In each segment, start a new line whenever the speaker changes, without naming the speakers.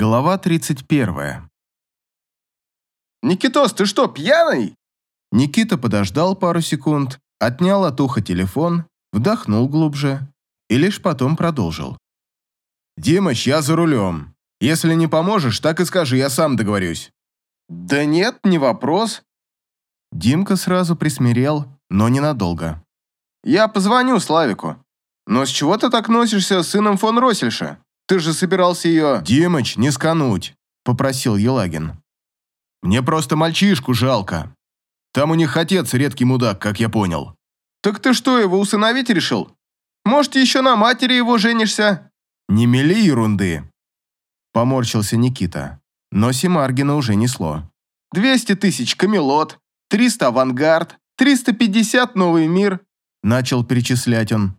Глава 31.
«Никитос, ты что, пьяный?»
Никита подождал пару секунд, отнял от уха телефон, вдохнул глубже и лишь потом продолжил. «Димыч, я за рулем. Если не поможешь, так и скажи, я сам договорюсь».
«Да нет, не вопрос.
Димка сразу присмирел, но ненадолго.
Я позвоню Славику. Но с чего ты так носишься с сыном фон Россельша? Ты же собирался ее...»
«Димыч, не скануть», — попросил Елагин. «Мне просто мальчишку жалко. Там у них отец редкий мудак, как я понял».
«Так ты что, его усыновить решил? Может, еще на матери его женишься?»
«Не мели ерунды», — поморщился Никита. Но Симаргина уже несло.
«Двести тысяч Камелот, триста Авангард, триста пятьдесят Новый мир», — начал перечислять он.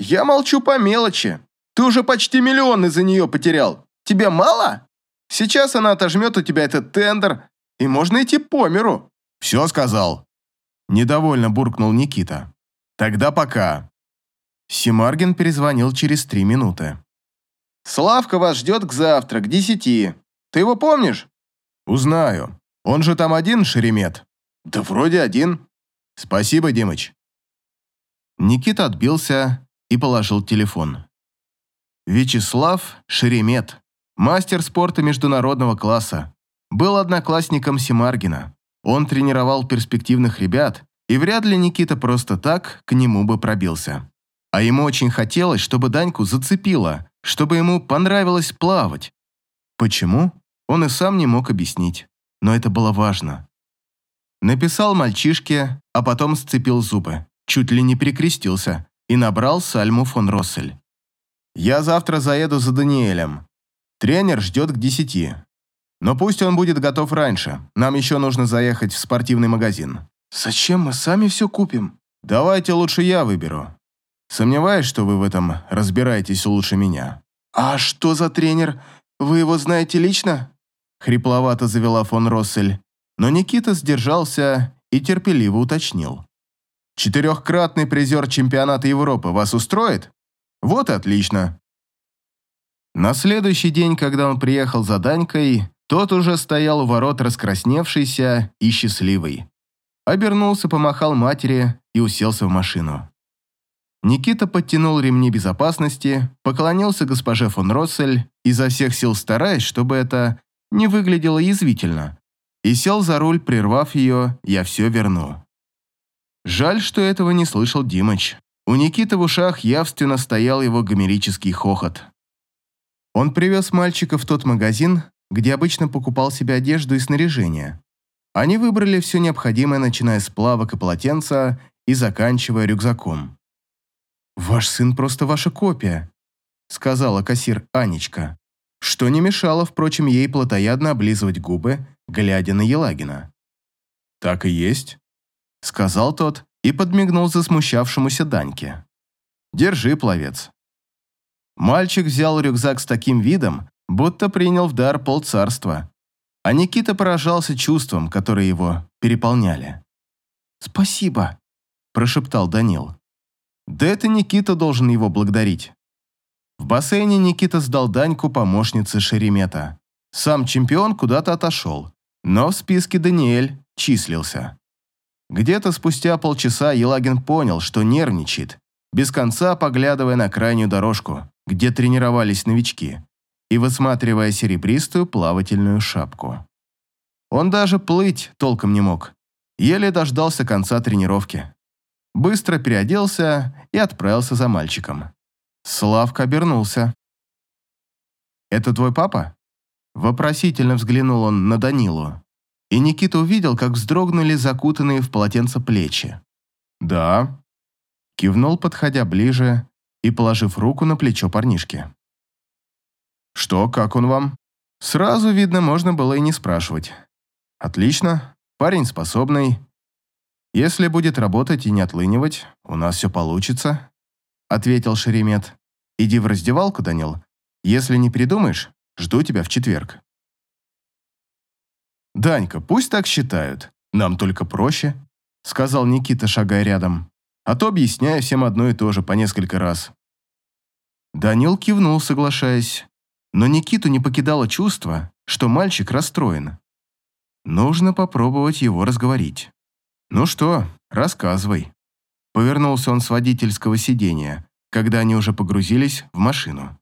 «Я молчу по мелочи. Ты уже почти миллион из-за нее потерял. Тебе мало? Сейчас она отожмет у тебя этот тендер, и можно идти по миру».
«Все сказал». Недовольно буркнул Никита. «Тогда пока». Симаргин перезвонил через три минуты.
«Славка вас ждет к завтра, к десяти. Ты его помнишь?»
«Узнаю. Он же там один, Шеремет?»
«Да вроде один».
«Спасибо, Димыч». Никита отбился и положил телефон. Вячеслав Шеремет, мастер спорта международного класса, был одноклассником Семаргина. Он тренировал перспективных ребят, и вряд ли Никита просто так к нему бы пробился. А ему очень хотелось, чтобы Даньку зацепило, чтобы ему понравилось плавать. Почему? Он и сам не мог объяснить, но это было важно. Написал мальчишке, а потом сцепил зубы, чуть ли не перекрестился и набрал Сальму фон Россель. Я завтра заеду за Даниэлем. Тренер ждет к десяти. Но пусть он будет готов раньше. Нам еще нужно заехать в спортивный магазин.
Зачем мы сами все купим?
Давайте лучше я выберу. Сомневаюсь, что вы в этом разбираетесь лучше меня.
А что за тренер? Вы его знаете лично?
Хрипловато завела фон Россель. Но Никита сдержался и терпеливо уточнил. Четырехкратный призер чемпионата Европы вас устроит? Вот и отлично. На следующий день, когда он приехал за Данькой, тот уже стоял у ворот раскрасневшийся и счастливый. Обернулся, помахал матери и уселся в машину. Никита подтянул ремни безопасности, поклонился госпоже фон Россель, изо всех сил стараясь, чтобы это не выглядело язвительно, и сел за руль, прервав ее «я все верну». Жаль, что этого не слышал Димыч. У Никиты в ушах явственно стоял его гомерический хохот. Он привез мальчика в тот магазин, где обычно покупал себе одежду и снаряжение. Они выбрали все необходимое, начиная с плавок и полотенца и заканчивая рюкзаком. «Ваш сын просто ваша копия», — сказала кассир Анечка, что не мешало, впрочем, ей плотоядно облизывать губы, глядя на Елагина. «Так и есть», — сказал тот и подмигнул засмущавшемуся Даньке. «Держи, пловец». Мальчик взял рюкзак с таким видом, будто принял в дар полцарства, а Никита поражался чувством, которые его переполняли. «Спасибо», – прошептал Данил. «Да это Никита должен его благодарить». В бассейне Никита сдал Даньку помощнице Шеремета. Сам чемпион куда-то отошел, но в списке Даниэль числился. Где-то спустя полчаса Елагин понял, что нервничает, без конца поглядывая на крайнюю дорожку, где тренировались новички, и высматривая серебристую плавательную шапку. Он даже плыть толком не мог, еле дождался конца тренировки. Быстро переоделся и отправился за мальчиком. Славка обернулся. «Это твой папа?» Вопросительно взглянул он на Данилу и Никита увидел, как вздрогнули закутанные в полотенце плечи. «Да», – кивнул, подходя ближе и положив руку на плечо парнишки. «Что, как он вам?» Сразу, видно, можно было и не спрашивать. «Отлично, парень способный. Если будет работать и не отлынивать, у нас все получится», – ответил Шеремет. «Иди в раздевалку, Данил. Если не придумаешь, жду тебя в четверг». «Данька, пусть так считают. Нам только проще», — сказал Никита, шагая рядом. «А то объясняю всем одно и то же по несколько раз». Данил кивнул, соглашаясь. Но Никиту не покидало чувство, что мальчик расстроен. Нужно попробовать его разговорить. «Ну что, рассказывай». Повернулся он с водительского сиденья, когда они уже погрузились в машину.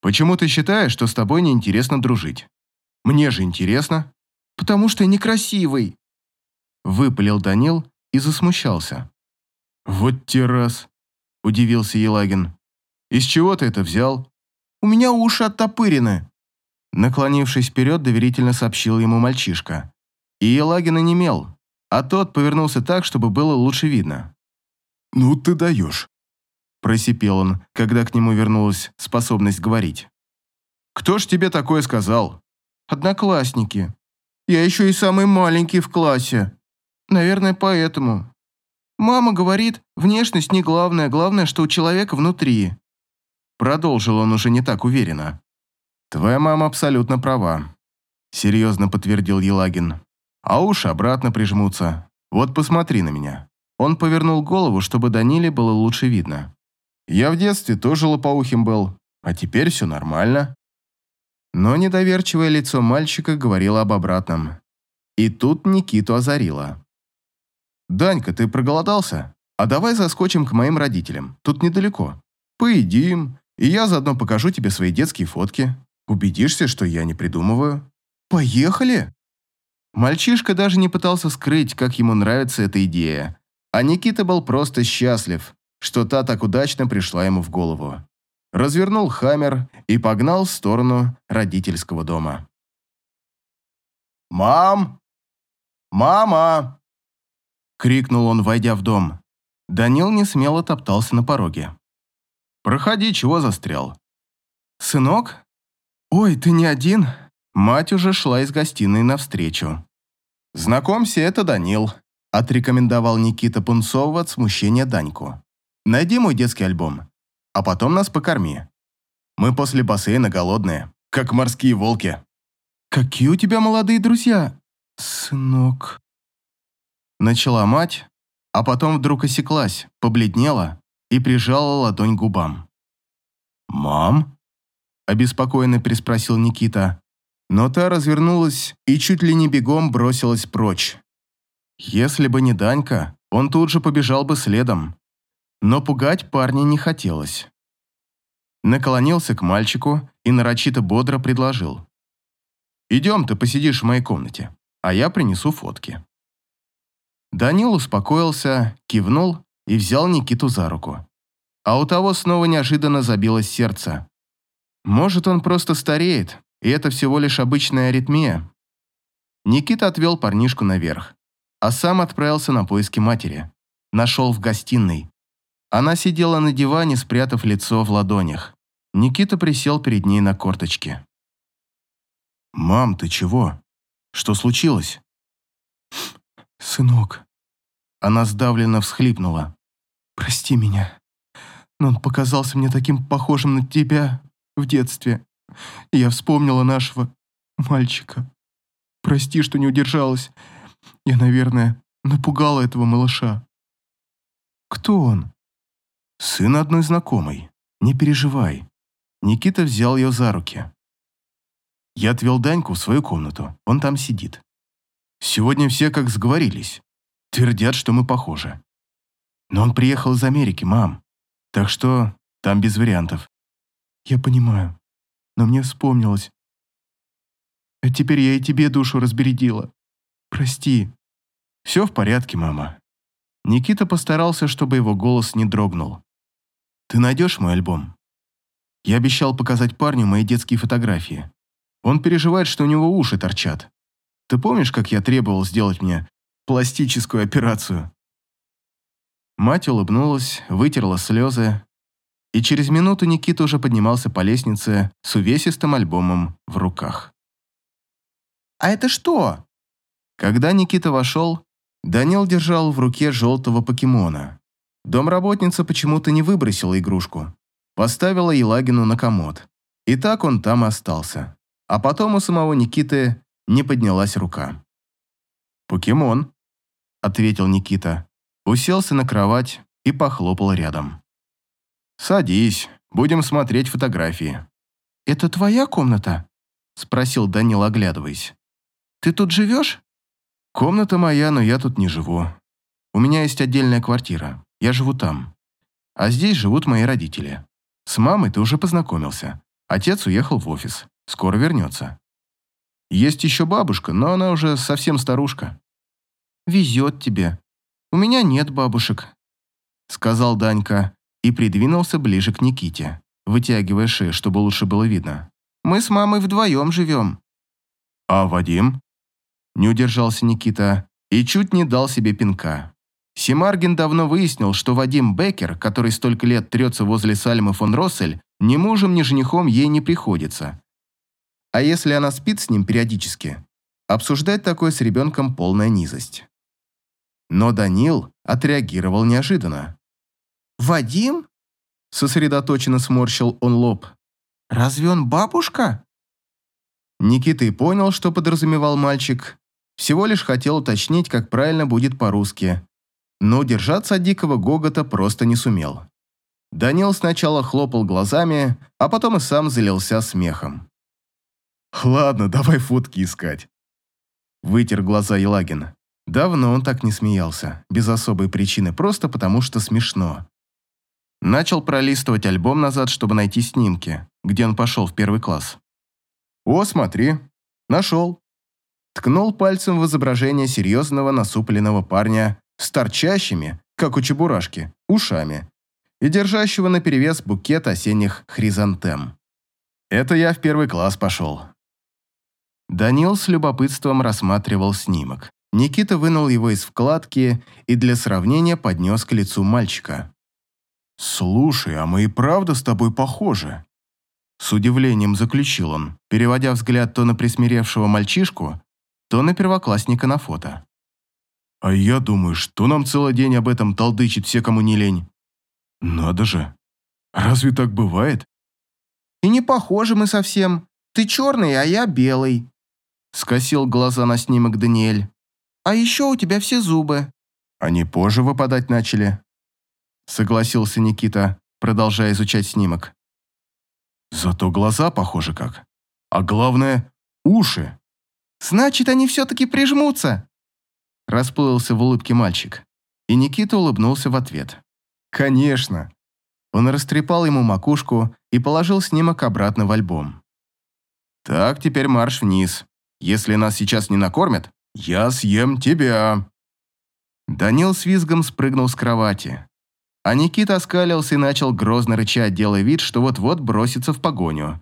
«Почему ты считаешь, что с тобой неинтересно дружить? Мне же интересно». «Потому что я некрасивый», — выпалил Данил и засмущался. «Вот те раз», — удивился Елагин. «Из чего ты это взял?» «У меня уши оттопырены», — наклонившись вперед, доверительно сообщил ему мальчишка. И Елагин онемел, а тот повернулся так, чтобы было лучше видно.
«Ну ты даешь»,
Просипел он, когда к нему вернулась способность говорить. «Кто ж тебе такое сказал?» «Одноклассники. Я еще и самый маленький в классе. Наверное, поэтому. Мама говорит, внешность не главное, главное, что у человека внутри». Продолжил он уже не так уверенно. «Твоя мама абсолютно права», — серьезно подтвердил Елагин. «А уши обратно прижмутся. Вот посмотри на меня». Он повернул голову, чтобы Даниле было лучше видно. Я в детстве тоже лопоухим был, а теперь все нормально. Но недоверчивое лицо мальчика говорило об обратном. И тут Никиту озарило. «Данька, ты проголодался? А давай заскочим к моим родителям, тут недалеко. Поедим, и я заодно покажу тебе свои детские фотки. Убедишься, что я не придумываю. Поехали!» Мальчишка даже не пытался скрыть, как ему нравится эта идея. А Никита был просто счастлив, что та так удачно пришла ему в голову. Развернул хаммер и погнал в сторону родительского дома. «Мам! Мама!» Крикнул он, войдя в дом. Данил не смело топтался на пороге. «Проходи, чего застрял?» «Сынок? Ой, ты не один?» Мать уже шла из гостиной навстречу. «Знакомься, это Данил», – отрекомендовал Никита Пунцова от смущения Даньку. Найди мой детский альбом, а потом нас покорми. Мы после бассейна голодные, как морские волки». «Какие у тебя молодые друзья, сынок?» Начала мать, а потом вдруг осеклась, побледнела и прижала ладонь к губам. «Мам?» – обеспокоенно переспросил Никита, но та развернулась и чуть ли не бегом бросилась прочь. Если бы не Данька, он тут же побежал бы следом, но пугать парня не хотелось. Наклонился к мальчику и нарочито бодро предложил. «Идем, ты посидишь в моей комнате, а я принесу фотки». Данил успокоился, кивнул и взял Никиту за руку. А у того снова неожиданно забилось сердце. Может, он просто стареет, и это всего лишь обычная аритмия. Никита отвел парнишку наверх, а сам отправился на поиски матери. Нашел в гостиной. Она сидела на диване, спрятав лицо в ладонях. Никита присел перед ней на корточки. «Мам, ты чего? Что случилось?» «Сынок». Она сдавленно всхлипнула. «Прости меня, но он показался мне таким похожим на тебя в детстве. Я вспомнила нашего мальчика. Прости, что не удержалась. Я, наверное, напугала этого малыша». «Кто он?» «Сын одной знакомой. Не переживай». Никита взял ее за руки. Я отвел Даньку в свою комнату. Он там сидит. Сегодня все как сговорились. Твердят, что мы похожи. Но он приехал из Америки, мам. Так что там без вариантов. Я понимаю. Но мне вспомнилось. А теперь я и тебе душу разбередила. Прости. Все в порядке, мама. Никита постарался, чтобы его голос не дрогнул. Ты найдешь мой альбом? Я обещал показать парню мои детские фотографии. Он переживает, что у него уши торчат. Ты помнишь, как я требовал сделать мне пластическую операцию?» Мать улыбнулась, вытерла слезы, и через минуту Никита уже поднимался по лестнице с увесистым альбомом в руках. «А это что?» Когда Никита вошел, Данил держал в руке желтого покемона. Домработница почему-то не выбросила игрушку. Поставила Елагину на комод. И так он там остался. А потом у самого Никиты не поднялась рука. «Покемон», — ответил Никита. Уселся на кровать и похлопал рядом. «Садись, будем смотреть фотографии».
«Это твоя комната?» — спросил Данил, оглядываясь. «Ты тут живешь?»
«Комната моя, но я тут не живу. У меня есть отдельная квартира. Я живу там. А здесь живут мои родители. С мамой ты уже познакомился. Отец уехал в офис. Скоро вернется. Есть еще бабушка, но она уже совсем старушка».
«Везет тебе. У меня нет бабушек», — сказал Данька и придвинулся ближе к Никите, вытягивая шею, чтобы лучше было видно. «Мы с мамой вдвоем живем».
«А Вадим?» Не удержался Никита и чуть не дал себе пинка. Семаргин давно выяснил, что Вадим Беккер, который столько лет трется возле Сальмы фон Россель, ни мужем, ни женихом ей не приходится. А если она спит с ним периодически, обсуждать такое с ребенком полная низость. Но Данил отреагировал неожиданно.
«Вадим?»
Сосредоточенно сморщил он лоб.
«Разве он бабушка?»
Никита и понял, что подразумевал мальчик. Всего лишь хотел уточнить, как правильно будет по-русски. Но удержаться от дикого гогота просто не сумел. Данил сначала хлопал глазами, а потом и сам залился смехом. «Ладно, давай фотки искать». Вытер глаза Елагин. Давно он так не смеялся, без особой причины, просто потому что смешно. Начал пролистывать альбом назад, чтобы найти снимки, где он пошел в первый класс. «О, смотри, нашел». Ткнул пальцем в изображение серьезного насупленного парня с торчащими, как у чебурашки, ушами и держащего наперевес букет осенних хризантем. Это я в первый класс пошел. Данил с любопытством рассматривал снимок. Никита вынул его из вкладки и для сравнения поднес к лицу мальчика. «Слушай, а мы и правда с тобой похожи?» С удивлением заключил он, переводя взгляд то на присмиревшего мальчишку, то на первоклассника на фото. «А я думаю, что нам целый день об этом толдычит все, кому не лень?» «Надо же! Разве так бывает?»
«И не похожи мы совсем. Ты черный, а я белый», — скосил глаза на снимок Даниэль. «А еще у тебя все зубы».
«Они позже выпадать начали», — согласился Никита, продолжая изучать снимок. Зато глаза похожи как. А главное, уши.
Значит, они все-таки прижмутся. Расплылся в улыбке мальчик. И Никита улыбнулся в ответ.
Конечно. Он растрепал ему макушку и положил снимок обратно в альбом. Так, теперь марш вниз. Если нас сейчас не накормят, я съем тебя. Данил с визгом спрыгнул с кровати. А Никита оскалился и начал грозно рычать, делая вид, что вот-вот бросится в погоню.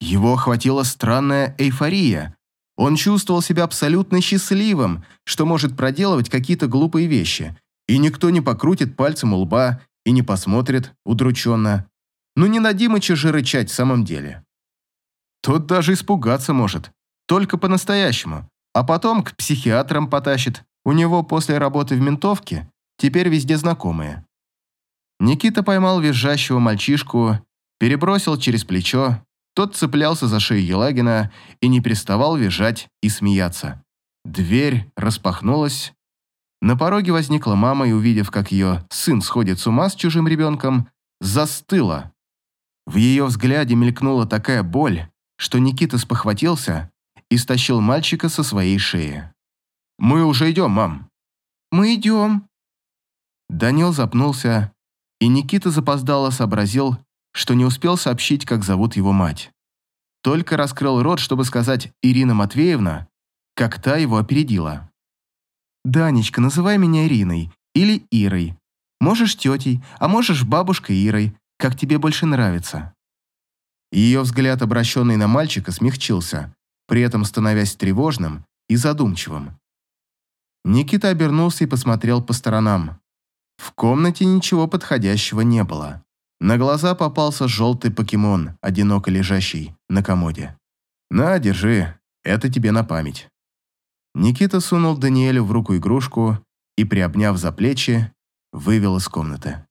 Его охватила странная эйфория. Он чувствовал себя абсолютно счастливым, что может проделывать какие-то глупые вещи, и никто не покрутит пальцем у лба и не посмотрит удрученно. Ну не на Димыча же рычать в самом деле. Тот даже испугаться может, только по-настоящему, а потом к психиатрам потащит. У него после работы в ментовке теперь везде знакомые. Никита поймал визжащего мальчишку, перебросил через плечо, тот цеплялся за шею Елагина и не переставал визжать и смеяться. Дверь распахнулась. На пороге возникла мама и, увидев, как ее сын сходит с ума с чужим ребенком, застыла. В ее взгляде мелькнула такая боль, что Никита спохватился и стащил мальчика со своей шеи. «Мы уже идем, мам».
«Мы идем».
Данил запнулся, и Никита запоздало сообразил, что не успел сообщить, как зовут его мать. Только раскрыл рот, чтобы сказать «Ирина Матвеевна», как та его опередила. «Данечка, называй меня Ириной или Ирой. Можешь тетей, а можешь бабушкой Ирой, как тебе больше нравится». Ее взгляд, обращенный на мальчика, смягчился, при этом становясь тревожным и задумчивым. Никита обернулся и посмотрел по сторонам. В комнате ничего подходящего не было. На глаза попался желтый покемон, одиноко лежащий на комоде. «На, держи, это тебе на память». Никита сунул Даниэлю в руку игрушку и, приобняв за плечи, вывел из комнаты.